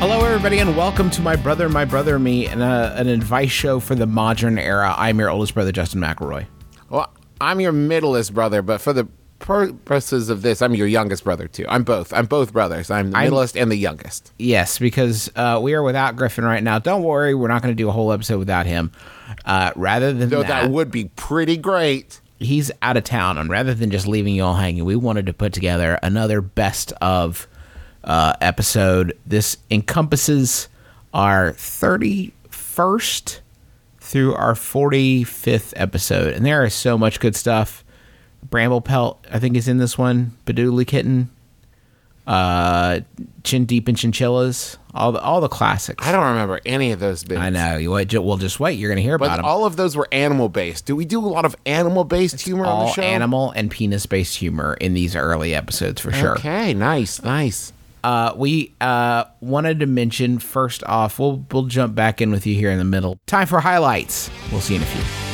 Hello, everybody, and welcome to My Brother, My Brother, Me, and uh, an advice show for the modern era. I'm your oldest brother, Justin McElroy. Well, I'm your middleest brother, but for the purposes of this, I'm your youngest brother too. I'm both. I'm both brothers. I'm the I'm- middleest and the youngest. Yes, because uh, we are without Griffin right now. Don't worry, we're not going to do a whole episode without him. Uh, rather than Though that, that would be pretty great. he's out of town, and rather than just leaving you all hanging, we wanted to put together another best of uh, episode. This encompasses our 31st through our 45th episode, and there is so much good stuff. Bramble Pelt, I think, is in this one. Badoodly Kitten, uh, Chin Deep in Chinchillas, all the all the classics. I don't remember any of those bits. I know. You wait, well, just wait. You're going to hear about them. all of those were animal based. Do we do a lot of animal based humor on the show? animal and penis based humor in these early episodes for sure. Okay, nice, nice. Uh, we uh, wanted to mention first off, we'll we'll jump back in with you here in the middle. Time for highlights. We'll see you in a few.